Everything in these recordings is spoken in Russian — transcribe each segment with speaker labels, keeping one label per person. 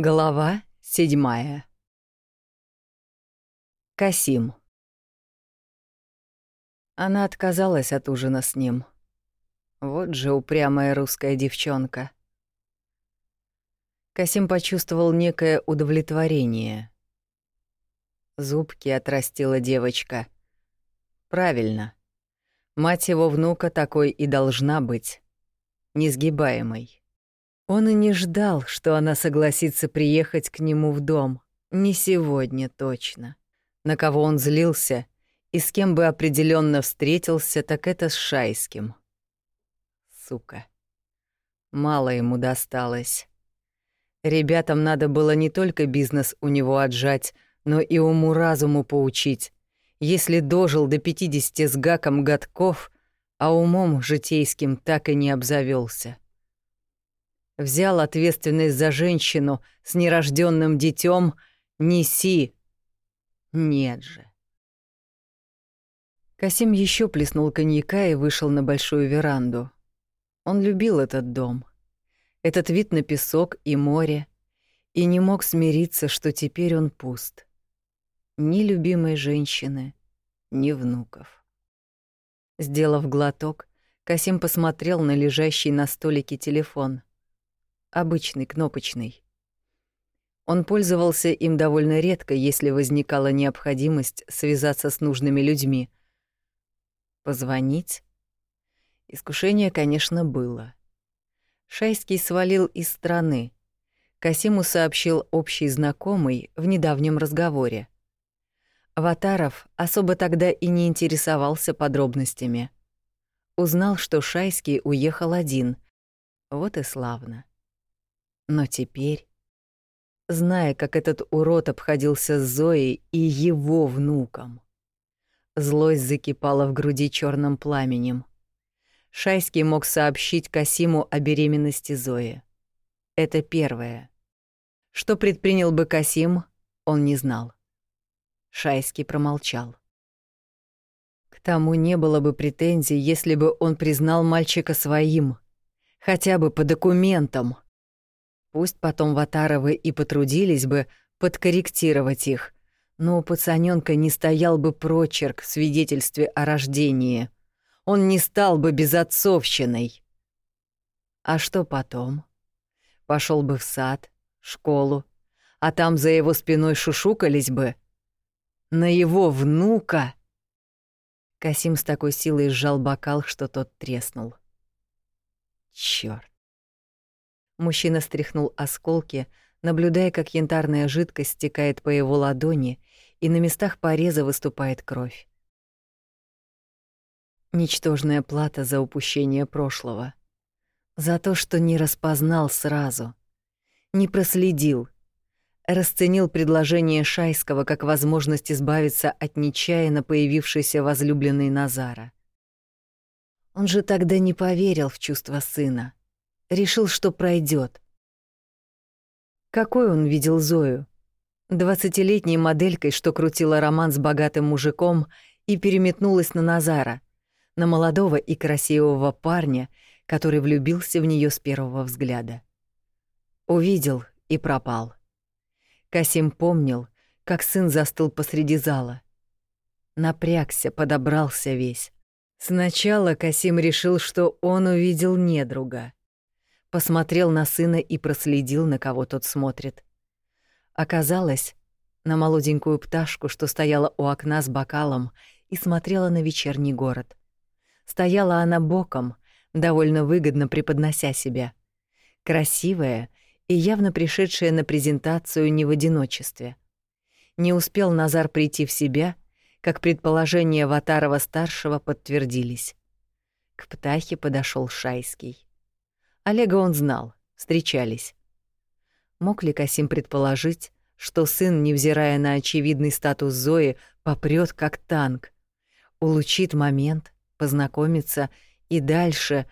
Speaker 1: Глава седьмая. Касим. Она отказалась от ужина с ним. Вот же упрямая русская девчонка. Касим почувствовал некое удовлетворение. Зубки отрастила девочка. Правильно. Мать его внука такой и должна быть. Несгибаемой. Он и не ждал, что она согласится приехать к нему в дом. Не сегодня точно. На кого он злился и с кем бы определенно встретился, так это с Шайским. Сука. Мало ему досталось. Ребятам надо было не только бизнес у него отжать, но и уму-разуму поучить. Если дожил до 50 с гаком годков, а умом житейским так и не обзавелся взял ответственность за женщину с нерожденным детем, неси. Нет же. Касим еще плеснул коньяка и вышел на большую веранду. Он любил этот дом, этот вид на песок и море, и не мог смириться, что теперь он пуст. Ни любимой женщины, ни внуков. Сделав глоток, Касим посмотрел на лежащий на столике телефон — обычный кнопочный. Он пользовался им довольно редко, если возникала необходимость связаться с нужными людьми. Позвонить? Искушение, конечно, было. Шайский свалил из страны. Касиму сообщил общий знакомый в недавнем разговоре. Ватаров особо тогда и не интересовался подробностями. Узнал, что Шайский уехал один. Вот и славно. Но теперь, зная, как этот урод обходился с Зоей и его внуком, злость закипала в груди черным пламенем. Шайский мог сообщить Касиму о беременности Зои. Это первое. Что предпринял бы Касим, он не знал. Шайский промолчал. К тому не было бы претензий, если бы он признал мальчика своим, хотя бы по документам — Пусть потом Ватаровы и потрудились бы подкорректировать их, но у пацанёнка не стоял бы прочерк в свидетельстве о рождении. Он не стал бы безотцовщиной. А что потом? Пошел бы в сад, школу, а там за его спиной шушукались бы. На его внука! Касим с такой силой сжал бокал, что тот треснул. Чёрт. Мужчина стряхнул осколки, наблюдая, как янтарная жидкость стекает по его ладони, и на местах пореза выступает кровь. Ничтожная плата за упущение прошлого. За то, что не распознал сразу, не проследил, расценил предложение Шайского как возможность избавиться от нечаянно появившейся возлюбленной Назара. Он же тогда не поверил в чувства сына решил, что пройдет. Какой он видел Зою? Двадцатилетней моделькой, что крутила роман с богатым мужиком и переметнулась на Назара, на молодого и красивого парня, который влюбился в нее с первого взгляда. Увидел и пропал. Касим помнил, как сын застыл посреди зала. Напрягся, подобрался весь. Сначала Касим решил, что он увидел недруга посмотрел на сына и проследил, на кого тот смотрит. Оказалось, на молоденькую пташку, что стояла у окна с бокалом и смотрела на вечерний город. Стояла она боком, довольно выгодно преподнося себя. Красивая и явно пришедшая на презентацию не в одиночестве. Не успел Назар прийти в себя, как предположения Ватарова-старшего подтвердились. К птахе подошел Шайский. Олега он знал, встречались. Мог ли Касим предположить, что сын, невзирая на очевидный статус Зои, попрёт как танк, улучит момент, познакомится и дальше,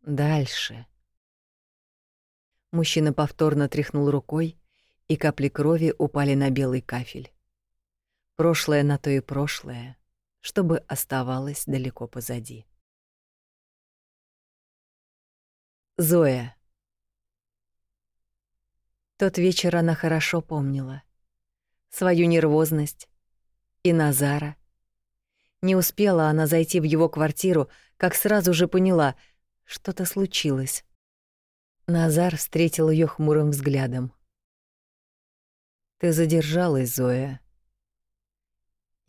Speaker 1: дальше. Мужчина повторно тряхнул рукой, и капли крови упали на белый кафель. Прошлое на то и прошлое, чтобы оставалось далеко позади. Зоя. Тот вечер она хорошо помнила. Свою нервозность и Назара. Не успела она зайти в его квартиру, как сразу же поняла, что-то случилось. Назар встретил ее хмурым взглядом. «Ты задержалась, Зоя».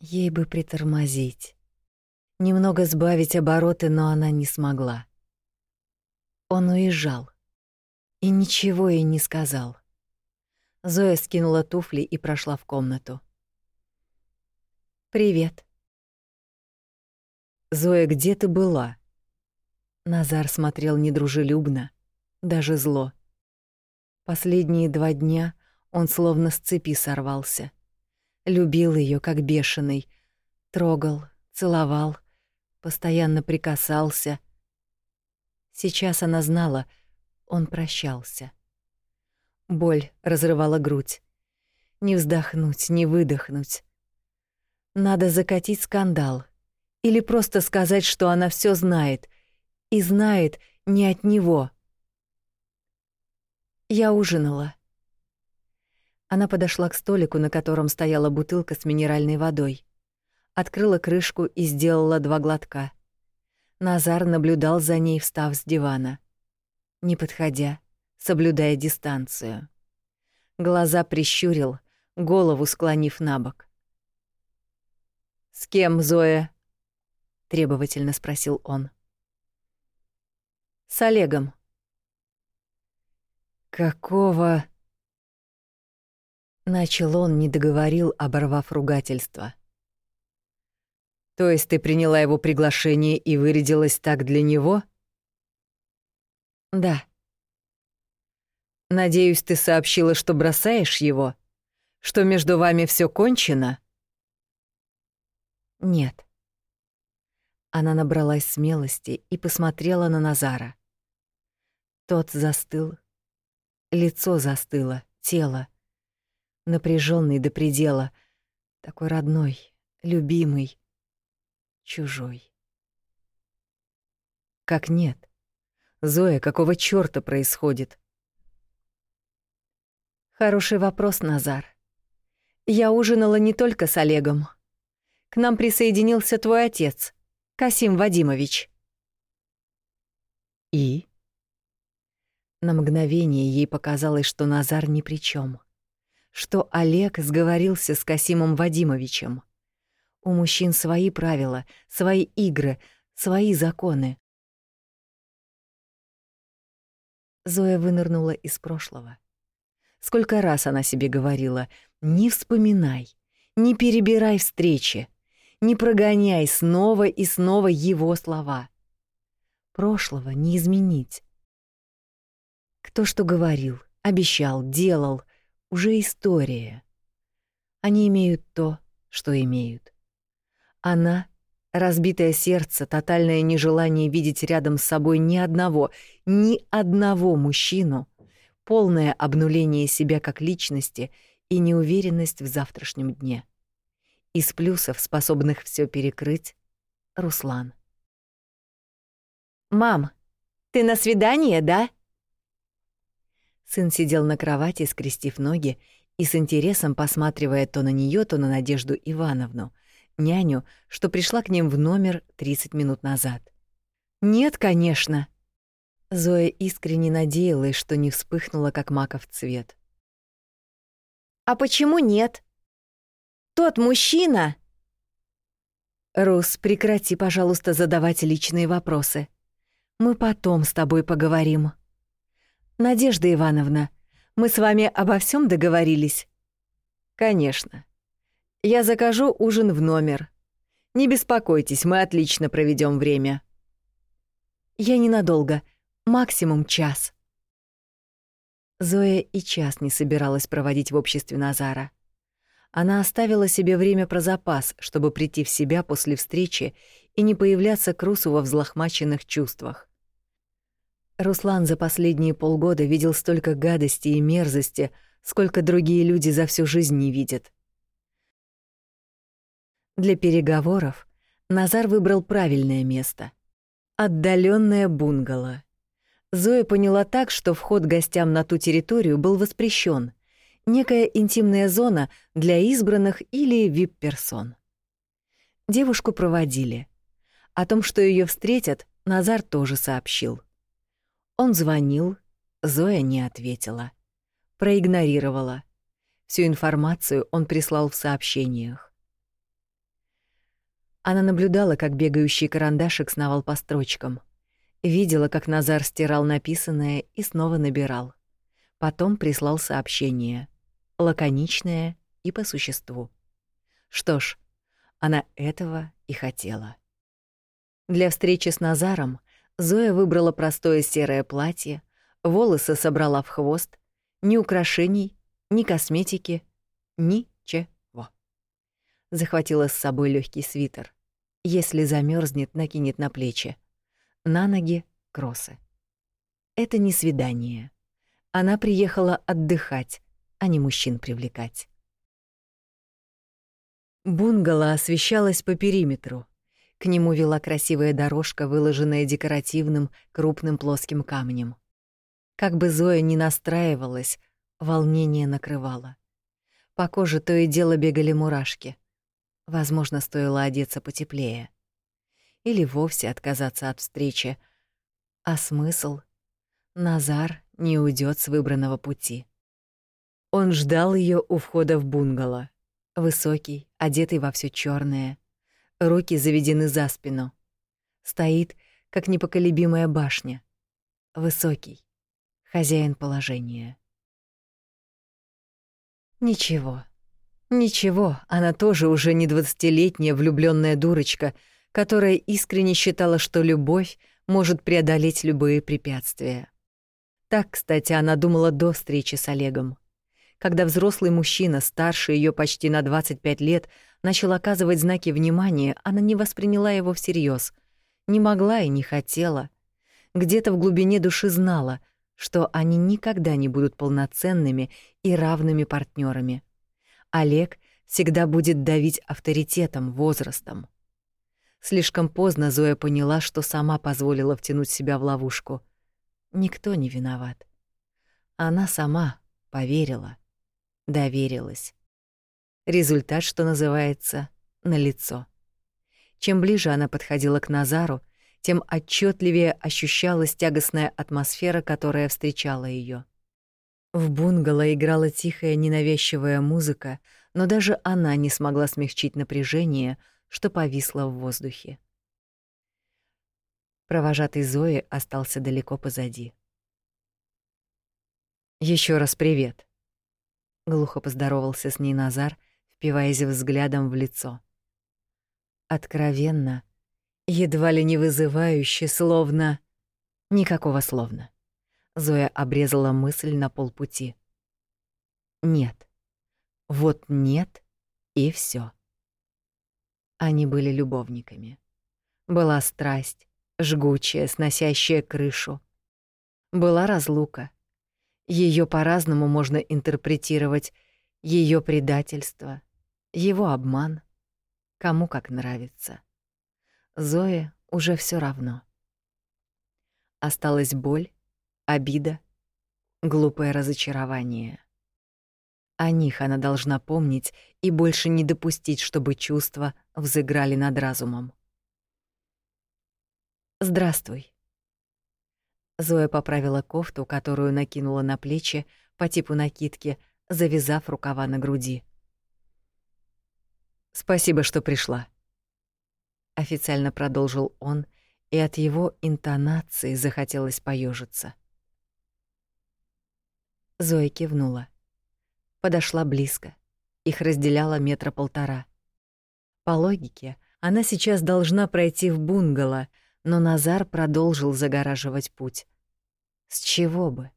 Speaker 1: Ей бы притормозить. Немного сбавить обороты, но она не смогла. Он уезжал. И ничего ей не сказал. Зоя скинула туфли и прошла в комнату. «Привет». «Зоя, где ты была?» Назар смотрел недружелюбно, даже зло. Последние два дня он словно с цепи сорвался. Любил ее как бешеный, трогал, целовал, постоянно прикасался. Сейчас она знала, он прощался. Боль разрывала грудь. Не вздохнуть, не выдохнуть. Надо закатить скандал. Или просто сказать, что она все знает. И знает не от него. Я ужинала. Она подошла к столику, на котором стояла бутылка с минеральной водой. Открыла крышку и сделала два глотка. Назар наблюдал за ней, встав с дивана. Не подходя, соблюдая дистанцию. Глаза прищурил, голову склонив на бок. «С кем, Зоя?» — требовательно спросил он. «С Олегом». «Какого?» Начал он, не договорил, оборвав ругательство. То есть ты приняла его приглашение и вырядилась так для него? Да. Надеюсь, ты сообщила, что бросаешь его? Что между вами все кончено? Нет. Она набралась смелости и посмотрела на Назара. Тот застыл. Лицо застыло, тело — напряженный до предела, такой родной, любимый, чужой. Как нет? Зоя, какого чёрта происходит? Хороший вопрос, Назар. Я ужинала не только с Олегом. К нам присоединился твой отец, Касим Вадимович. И? На мгновение ей показалось, что Назар ни при чем что Олег сговорился с Касимом Вадимовичем. У мужчин свои правила, свои игры, свои законы. Зоя вынырнула из прошлого. Сколько раз она себе говорила: "Не вспоминай, не перебирай встречи, не прогоняй снова и снова его слова. Прошлого не изменить". Кто что говорил, обещал, делал, уже история. Они имеют то, что имеют. Она — разбитое сердце, тотальное нежелание видеть рядом с собой ни одного, ни одного мужчину, полное обнуление себя как личности и неуверенность в завтрашнем дне. Из плюсов, способных все перекрыть, Руслан. «Мам, ты на свидание, да?» Сын сидел на кровати, скрестив ноги, и с интересом посматривая то на нее, то на Надежду Ивановну, няню, что пришла к ним в номер 30 минут назад. «Нет, конечно!» Зоя искренне надеялась, что не вспыхнула, как маков цвет. «А почему нет? Тот мужчина...» «Рус, прекрати, пожалуйста, задавать личные вопросы. Мы потом с тобой поговорим». Надежда Ивановна, мы с вами обо всем договорились? Конечно. Я закажу ужин в номер. Не беспокойтесь, мы отлично проведем время. Я ненадолго, максимум час. Зоя и час не собиралась проводить в обществе Назара. Она оставила себе время про запас, чтобы прийти в себя после встречи и не появляться к Русу во взлохмаченных чувствах. Руслан за последние полгода видел столько гадости и мерзости, сколько другие люди за всю жизнь не видят. Для переговоров Назар выбрал правильное место — отдаленное бунгало. Зоя поняла так, что вход гостям на ту территорию был воспрещен, некая интимная зона для избранных или вип-персон. Девушку проводили. О том, что ее встретят, Назар тоже сообщил. Он звонил, Зоя не ответила. Проигнорировала. Всю информацию он прислал в сообщениях. Она наблюдала, как бегающий карандашик сновал по строчкам. Видела, как Назар стирал написанное и снова набирал. Потом прислал сообщение. Лаконичное и по существу. Что ж, она этого и хотела. Для встречи с Назаром Зоя выбрала простое серое платье, волосы собрала в хвост, ни украшений, ни косметики, ничего. Захватила с собой легкий свитер. Если замерзнет, накинет на плечи. На ноги — кроссы. Это не свидание. Она приехала отдыхать, а не мужчин привлекать. Бунгало освещалось по периметру. К нему вела красивая дорожка, выложенная декоративным крупным плоским камнем. Как бы Зоя ни настраивалась, волнение накрывало. По коже то и дело бегали мурашки. Возможно, стоило одеться потеплее. Или вовсе отказаться от встречи. А смысл? Назар не уйдет с выбранного пути. Он ждал ее у входа в бунгало. Высокий, одетый во все черное, руки заведены за спину. Стоит, как непоколебимая башня. Высокий, хозяин положения. Ничего. Ничего, она тоже уже не двадцатилетняя влюбленная дурочка, которая искренне считала, что любовь может преодолеть любые препятствия. Так, кстати, она думала до встречи с Олегом. Когда взрослый мужчина, старше ее почти на 25 лет, начал оказывать знаки внимания, она не восприняла его всерьез, не могла и не хотела. Где-то в глубине души знала, что они никогда не будут полноценными и равными партнерами. Олег всегда будет давить авторитетом, возрастом. Слишком поздно Зоя поняла, что сама позволила втянуть себя в ловушку. Никто не виноват. Она сама поверила доверилась. Результат, что называется, налицо. Чем ближе она подходила к Назару, тем отчетливее ощущалась тягостная атмосфера, которая встречала ее. В бунгало играла тихая ненавязчивая музыка, но даже она не смогла смягчить напряжение, что повисло в воздухе. Провожатый Зои остался далеко позади. Еще раз привет глухо поздоровался с ней Назар, впиваясь взглядом в лицо. Откровенно, едва ли не вызывающе, словно никакого словно. Зоя обрезала мысль на полпути. Нет. Вот нет и все. Они были любовниками. Была страсть, жгучая, сносящая крышу. Была разлука, ее по-разному можно интерпретировать, ее предательство, его обман, кому как нравится. Зое уже все равно. Осталась боль, обида, глупое разочарование. О них она должна помнить и больше не допустить, чтобы чувства взыграли над разумом. «Здравствуй», Зоя поправила кофту, которую накинула на плечи по типу накидки, завязав рукава на груди. Спасибо, что пришла. Официально продолжил он, и от его интонации захотелось поежиться. Зоя кивнула. Подошла близко. Их разделяло метра полтора. По логике, она сейчас должна пройти в бунгало, но Назар продолжил загораживать путь. С чего бы?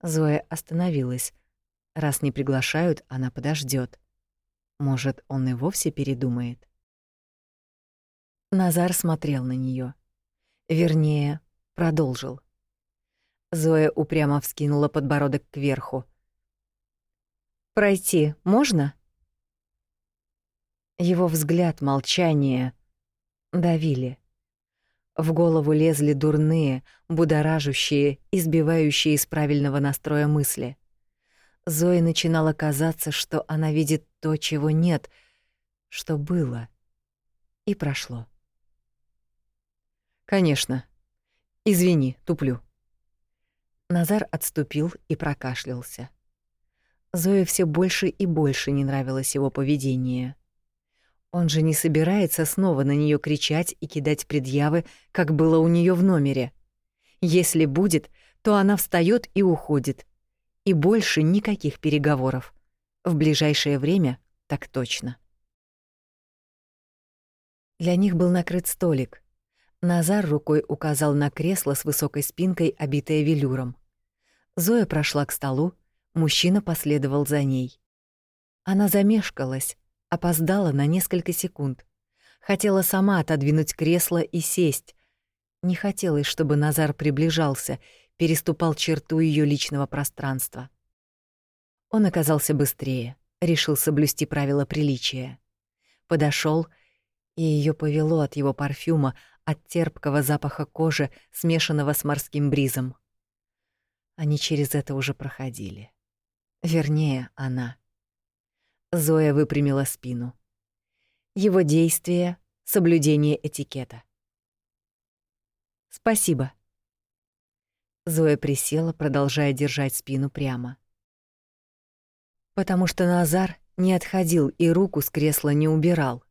Speaker 1: Зоя остановилась. Раз не приглашают, она подождет. Может, он и вовсе передумает. Назар смотрел на нее, Вернее, продолжил. Зоя упрямо вскинула подбородок кверху. «Пройти можно?» Его взгляд, молчание давили. В голову лезли дурные, будоражащие, избивающие из правильного настроя мысли. Зое начинало казаться, что она видит то, чего нет, что было и прошло. Конечно. Извини, туплю. Назар отступил и прокашлялся. Зое все больше и больше не нравилось его поведение. Он же не собирается снова на нее кричать и кидать предъявы, как было у нее в номере. Если будет, то она встает и уходит. И больше никаких переговоров. В ближайшее время так точно. Для них был накрыт столик. Назар рукой указал на кресло с высокой спинкой, обитое велюром. Зоя прошла к столу, мужчина последовал за ней. Она замешкалась, опоздала на несколько секунд. Хотела сама отодвинуть кресло и сесть. Не хотелось, чтобы Назар приближался, переступал черту ее личного пространства. Он оказался быстрее, решил соблюсти правила приличия. Подошел, и ее повело от его парфюма, от терпкого запаха кожи, смешанного с морским бризом. Они через это уже проходили. Вернее, она. Зоя выпрямила спину. Его действия — соблюдение этикета. «Спасибо». Зоя присела, продолжая держать спину прямо. Потому что Назар не отходил и руку с кресла не убирал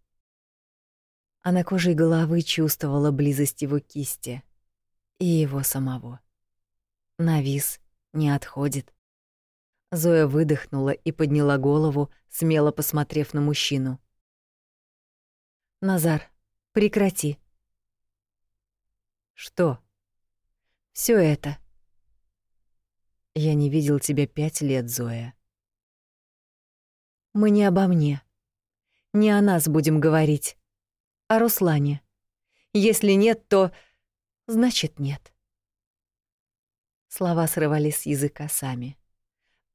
Speaker 1: а на коже головы чувствовала близость его кисти и его самого. Навис, не отходит. Зоя выдохнула и подняла голову, смело посмотрев на мужчину. Назар, прекрати. Что? Все это. Я не видел тебя пять лет, Зоя. Мы не обо мне. Не о нас будем говорить о Руслане. Если нет, то... Значит, нет. Слова срывались с языка сами.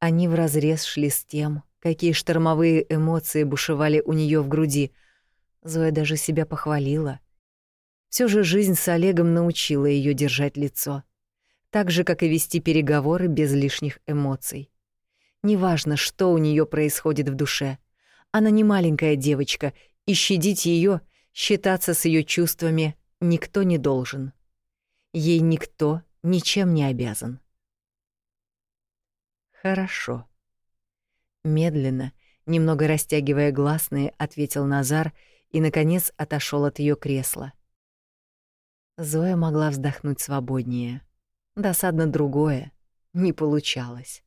Speaker 1: Они вразрез шли с тем, какие штормовые эмоции бушевали у нее в груди. Зоя даже себя похвалила. Все же жизнь с Олегом научила ее держать лицо, так же как и вести переговоры без лишних эмоций. Неважно, что у нее происходит в душе. Она не маленькая девочка, и щадить ее Считаться с ее чувствами никто не должен. Ей никто ничем не обязан. Хорошо. Медленно, немного растягивая гласные, ответил Назар и наконец отошел от ее кресла. Зоя могла вздохнуть свободнее. Досадно другое, не получалось.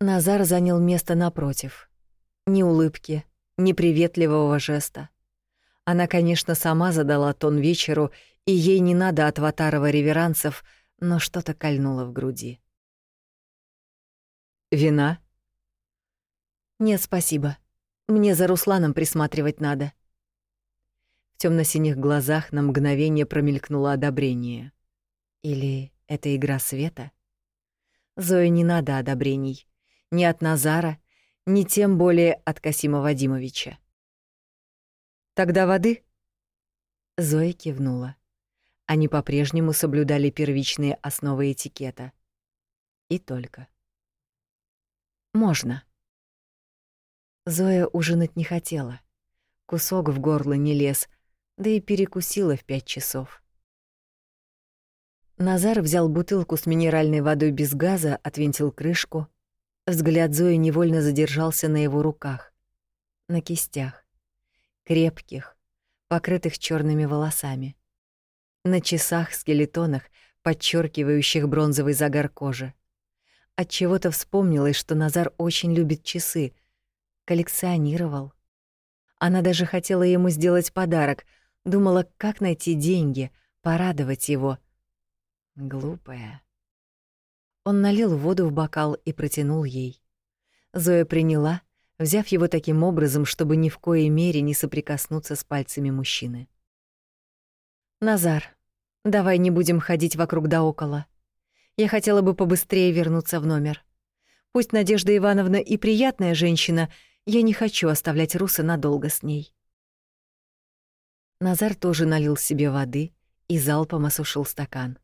Speaker 1: Назар занял место напротив. Ни улыбки, ни приветливого жеста. Она, конечно, сама задала тон вечеру, и ей не надо от Ватарова реверансов, но что-то кольнуло в груди. «Вина?» «Нет, спасибо. Мне за Русланом присматривать надо». В темно-синих глазах на мгновение промелькнуло одобрение. Или это игра света? Зое не надо одобрений. Ни от Назара, ни тем более от Касима Вадимовича. Тогда воды? Зоя кивнула. Они по-прежнему соблюдали первичные основы этикета. И только. Можно. Зоя ужинать не хотела. Кусок в горло не лез, да и перекусила в пять часов. Назар взял бутылку с минеральной водой без газа, отвинтил крышку. Взгляд Зои невольно задержался на его руках, на кистях крепких, покрытых черными волосами. На часах-скелетонах, подчеркивающих бронзовый загар кожи. От чего-то вспомнилось, что Назар очень любит часы, коллекционировал. Она даже хотела ему сделать подарок, думала, как найти деньги, порадовать его. Глупая. Он налил воду в бокал и протянул ей. Зоя приняла, взяв его таким образом, чтобы ни в коей мере не соприкоснуться с пальцами мужчины. «Назар, давай не будем ходить вокруг да около. Я хотела бы побыстрее вернуться в номер. Пусть Надежда Ивановна и приятная женщина, я не хочу оставлять Руса надолго с ней». Назар тоже налил себе воды, и залпом осушил стакан.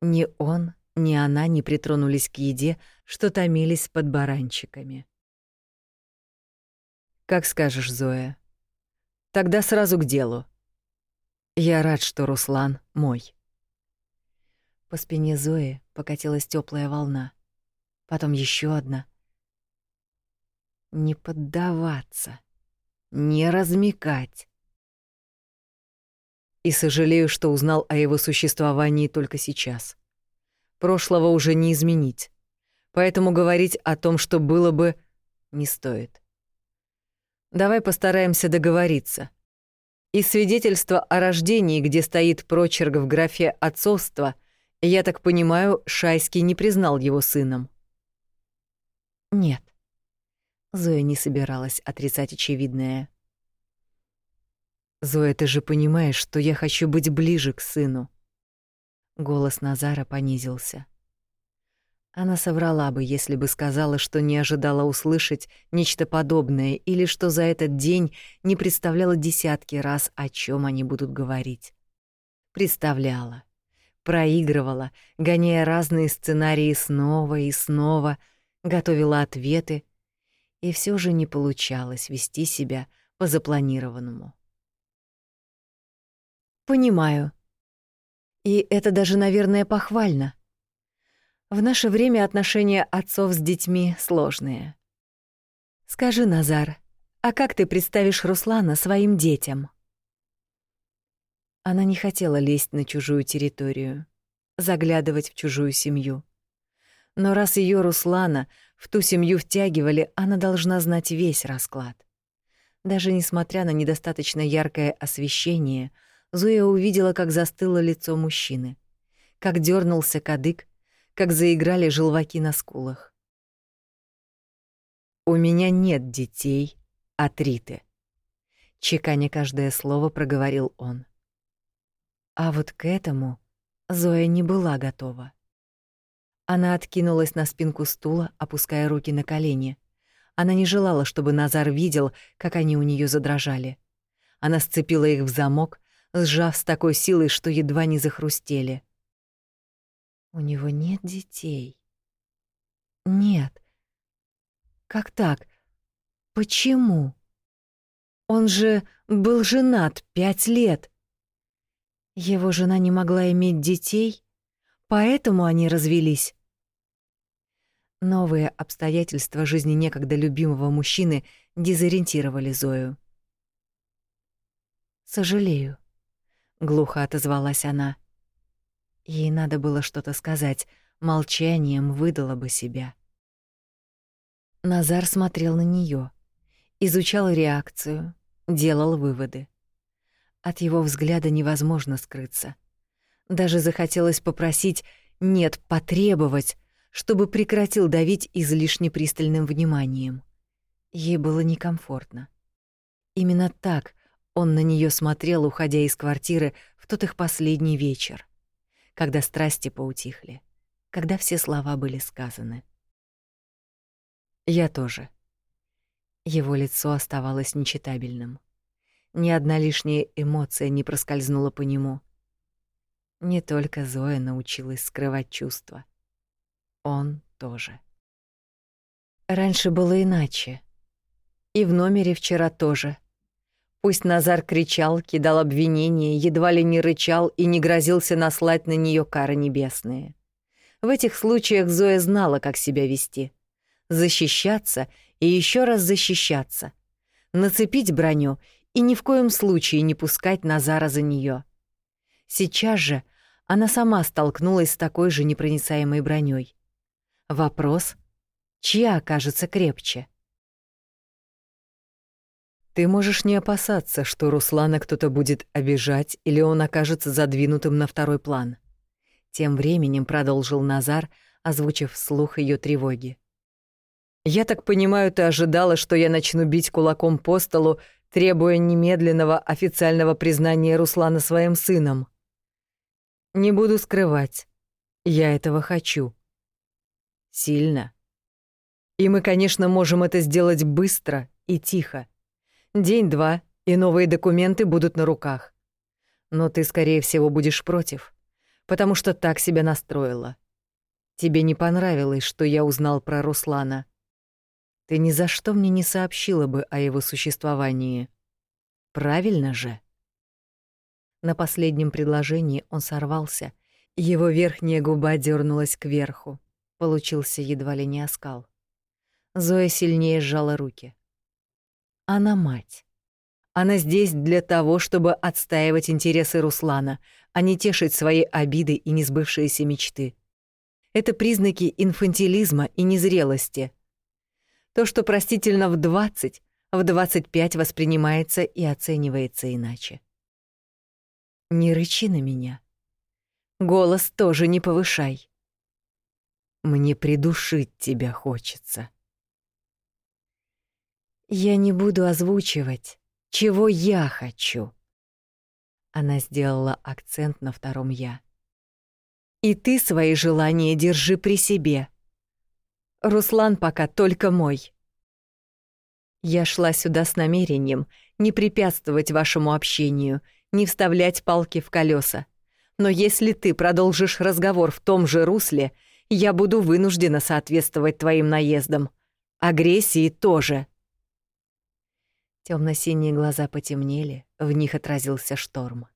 Speaker 1: Ни он, ни она не притронулись к еде, что томились под баранчиками. «Как скажешь, Зоя. Тогда сразу к делу. Я рад, что Руслан мой». По спине Зои покатилась теплая волна, потом еще одна. Не поддаваться, не размекать. И сожалею, что узнал о его существовании только сейчас. Прошлого уже не изменить. Поэтому говорить о том, что было бы, не стоит. Давай постараемся договориться. И свидетельство о рождении, где стоит прочерк в графе отцовства, я так понимаю, Шайский не признал его сыном. Нет. Зоя не собиралась отрицать очевидное. Зоя, ты же понимаешь, что я хочу быть ближе к сыну. Голос Назара понизился. Она соврала бы, если бы сказала, что не ожидала услышать нечто подобное или что за этот день не представляла десятки раз, о чем они будут говорить. Представляла, проигрывала, гоняя разные сценарии снова и снова, готовила ответы, и все же не получалось вести себя по запланированному. Понимаю, и это даже, наверное, похвально. В наше время отношения отцов с детьми сложные. Скажи, Назар, а как ты представишь Руслана своим детям? Она не хотела лезть на чужую территорию, заглядывать в чужую семью. Но раз ее Руслана в ту семью втягивали, она должна знать весь расклад. Даже несмотря на недостаточно яркое освещение — Зоя увидела, как застыло лицо мужчины, как дернулся кадык, как заиграли желваки на скулах. «У меня нет детей от Риты», — чеканя каждое слово проговорил он. А вот к этому Зоя не была готова. Она откинулась на спинку стула, опуская руки на колени. Она не желала, чтобы Назар видел, как они у нее задрожали. Она сцепила их в замок, сжав с такой силой, что едва не захрустели. У него нет детей. Нет. Как так? Почему? Он же был женат пять лет. Его жена не могла иметь детей, поэтому они развелись. Новые обстоятельства жизни некогда любимого мужчины дезориентировали Зою. Сожалею глухо отозвалась она. Ей надо было что-то сказать, молчанием выдала бы себя. Назар смотрел на нее, изучал реакцию, делал выводы. От его взгляда невозможно скрыться. Даже захотелось попросить, нет, потребовать, чтобы прекратил давить излишне пристальным вниманием. Ей было некомфортно. Именно так он на нее смотрел, уходя из квартиры в тот их последний вечер, когда страсти поутихли, когда все слова были сказаны. Я тоже. Его лицо оставалось нечитабельным. Ни одна лишняя эмоция не проскользнула по нему. Не только Зоя научилась скрывать чувства. Он тоже. Раньше было иначе. И в номере вчера тоже. Пусть Назар кричал, кидал обвинения, едва ли не рычал и не грозился наслать на нее кары небесные. В этих случаях Зоя знала, как себя вести. Защищаться и еще раз защищаться. Нацепить броню и ни в коем случае не пускать Назара за нее. Сейчас же она сама столкнулась с такой же непроницаемой броней. Вопрос, чья окажется крепче? Ты можешь не опасаться, что Руслана кто-то будет обижать или он окажется задвинутым на второй план. Тем временем продолжил Назар, озвучив вслух ее тревоги. Я так понимаю, ты ожидала, что я начну бить кулаком по столу, требуя немедленного официального признания Руслана своим сыном. Не буду скрывать. Я этого хочу. Сильно. И мы, конечно, можем это сделать быстро и тихо. День-два, и новые документы будут на руках. Но ты, скорее всего, будешь против, потому что так себя настроила. Тебе не понравилось, что я узнал про Руслана. Ты ни за что мне не сообщила бы о его существовании. Правильно же? На последнем предложении он сорвался, его верхняя губа дернулась кверху. Получился едва ли не оскал. Зоя сильнее сжала руки. Она мать. Она здесь для того, чтобы отстаивать интересы Руслана, а не тешить свои обиды и несбывшиеся мечты. Это признаки инфантилизма и незрелости. То, что простительно в 20, в 25 воспринимается и оценивается иначе. Не рычи на меня. Голос тоже не повышай. Мне придушить тебя хочется. Я не буду озвучивать, чего я хочу. Она сделала акцент на втором «я». И ты свои желания держи при себе. Руслан пока только мой. Я шла сюда с намерением не препятствовать вашему общению, не вставлять палки в колеса. Но если ты продолжишь разговор в том же русле, я буду вынуждена соответствовать твоим наездам. Агрессии тоже. Темно-синие глаза потемнели, в них отразился шторм.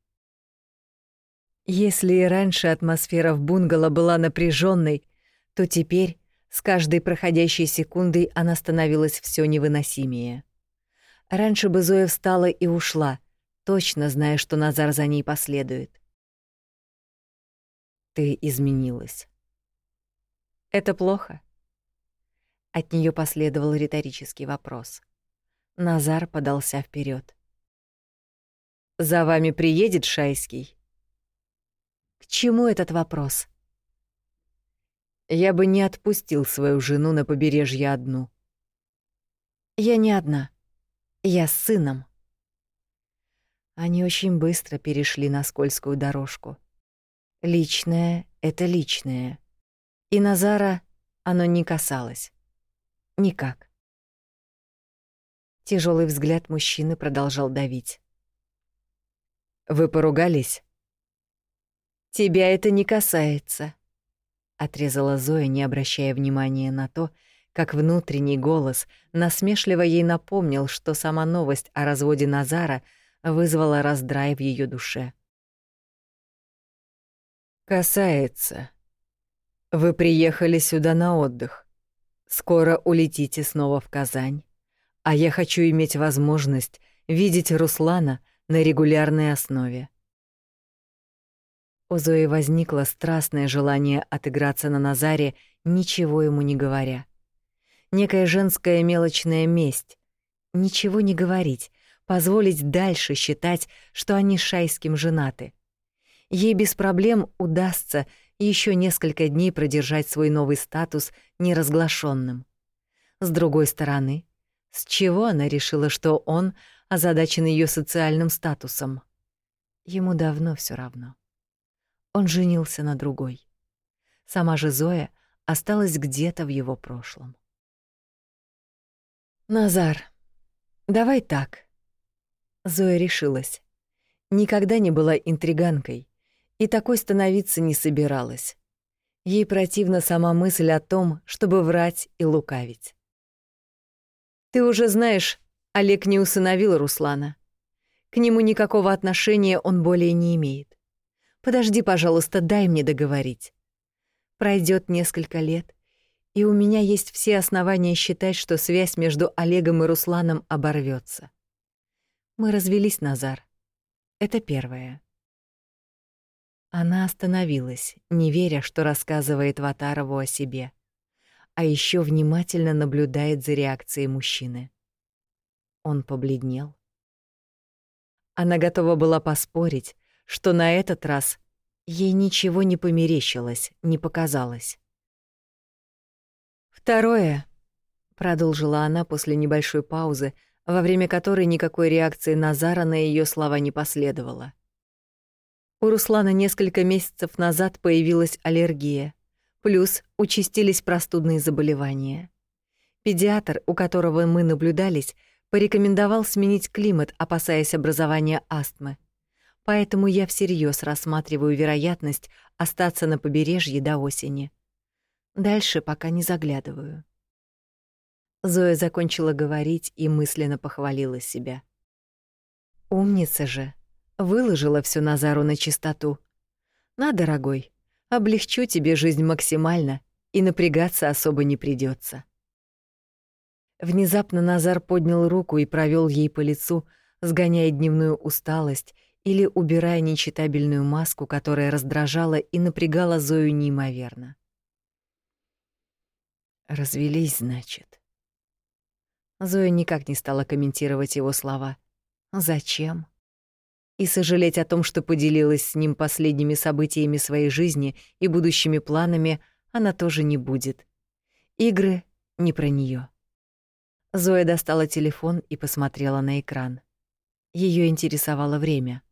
Speaker 1: Если и раньше атмосфера в бунгало была напряженной, то теперь с каждой проходящей секундой она становилась все невыносимее. Раньше бы Зоя встала и ушла, точно зная, что Назар за ней последует. Ты изменилась. Это плохо? От нее последовал риторический вопрос. Назар подался вперед. За вами приедет Шайский? К чему этот вопрос? Я бы не отпустил свою жену на побережье одну. Я не одна. Я с сыном. Они очень быстро перешли на скользкую дорожку. Личное — это личное. И Назара оно не касалось. Никак. Тяжелый взгляд мужчины продолжал давить. «Вы поругались?» «Тебя это не касается», — отрезала Зоя, не обращая внимания на то, как внутренний голос насмешливо ей напомнил, что сама новость о разводе Назара вызвала раздрай в ее душе. «Касается. Вы приехали сюда на отдых. Скоро улетите снова в Казань, а я хочу иметь возможность видеть Руслана на регулярной основе. У Зои возникло страстное желание отыграться на Назаре, ничего ему не говоря. Некая женская мелочная месть. Ничего не говорить, позволить дальше считать, что они Шайским женаты. Ей без проблем удастся еще несколько дней продержать свой новый статус неразглашенным. С другой стороны, с чего она решила, что он озадачен ее социальным статусом? Ему давно все равно он женился на другой. Сама же Зоя осталась где-то в его прошлом. «Назар, давай так». Зоя решилась. Никогда не была интриганкой и такой становиться не собиралась. Ей противна сама мысль о том, чтобы врать и лукавить. «Ты уже знаешь, Олег не усыновил Руслана. К нему никакого отношения он более не имеет. Подожди, пожалуйста, дай мне договорить. Пройдет несколько лет, и у меня есть все основания считать, что связь между Олегом и Русланом оборвется. Мы развелись, Назар. Это первое. Она остановилась, не веря, что рассказывает Ватарову о себе, а еще внимательно наблюдает за реакцией мужчины. Он побледнел. Она готова была поспорить, что на этот раз ей ничего не померещилось, не показалось. «Второе», — продолжила она после небольшой паузы, во время которой никакой реакции Назара на ее слова не последовало. У Руслана несколько месяцев назад появилась аллергия, плюс участились простудные заболевания. Педиатр, у которого мы наблюдались, порекомендовал сменить климат, опасаясь образования астмы. поэтому я всерьез рассматриваю вероятность остаться на побережье до осени. Дальше пока не заглядываю. Зоя закончила говорить и мысленно похвалила себя. Умница же, выложила всю Назару на чистоту. На, дорогой, облегчу тебе жизнь максимально, и напрягаться особо не придется. Внезапно Назар поднял руку и провел ей по лицу, сгоняя дневную усталость или убирая нечитабельную маску, которая раздражала и напрягала Зою неимоверно. «Развелись, значит?» Зоя никак не стала комментировать его слова. «Зачем?» И сожалеть о том, что поделилась с ним последними событиями своей жизни и будущими планами, она тоже не будет. Игры не про нее. Зоя достала телефон и посмотрела на экран. Ее интересовало время.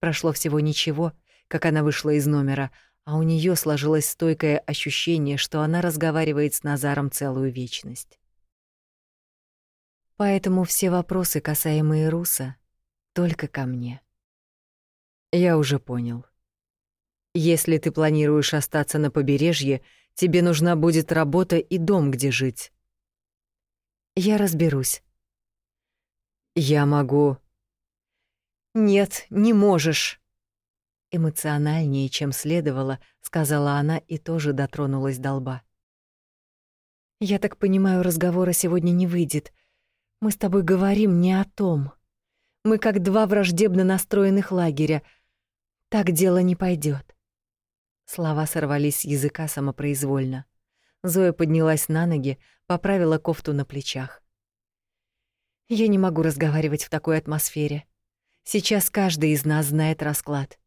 Speaker 1: Прошло всего ничего, как она вышла из номера, а у нее сложилось стойкое ощущение, что она разговаривает с Назаром целую вечность. Поэтому все вопросы, касаемые Руса, только ко мне. Я уже понял. Если ты планируешь остаться на побережье, тебе нужна будет работа и дом, где жить. Я разберусь. Я могу «Нет, не можешь!» Эмоциональнее, чем следовало, сказала она и тоже дотронулась до лба. «Я так понимаю, разговора сегодня не выйдет. Мы с тобой говорим не о том. Мы как два враждебно настроенных лагеря. Так дело не пойдет. Слова сорвались с языка самопроизвольно. Зоя поднялась на ноги, поправила кофту на плечах. «Я не могу разговаривать в такой атмосфере. Сейчас каждый из нас знает расклад.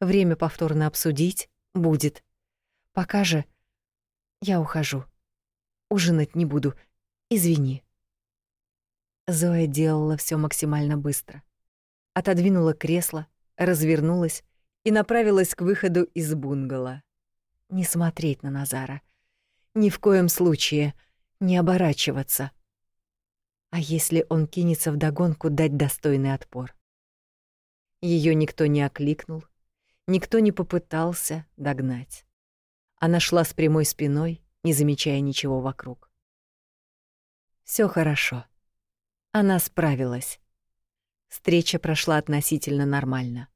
Speaker 1: Время повторно обсудить будет. Пока же я ухожу. Ужинать не буду. Извини. Зоя делала все максимально быстро. Отодвинула кресло, развернулась и направилась к выходу из бунгало. Не смотреть на Назара. Ни в коем случае не оборачиваться. А если он кинется в догонку, дать достойный отпор? Ее никто не окликнул, никто не попытался догнать. Она шла с прямой спиной, не замечая ничего вокруг. Все хорошо. Она справилась. Встреча прошла относительно нормально.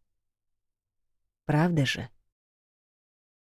Speaker 1: Правда же?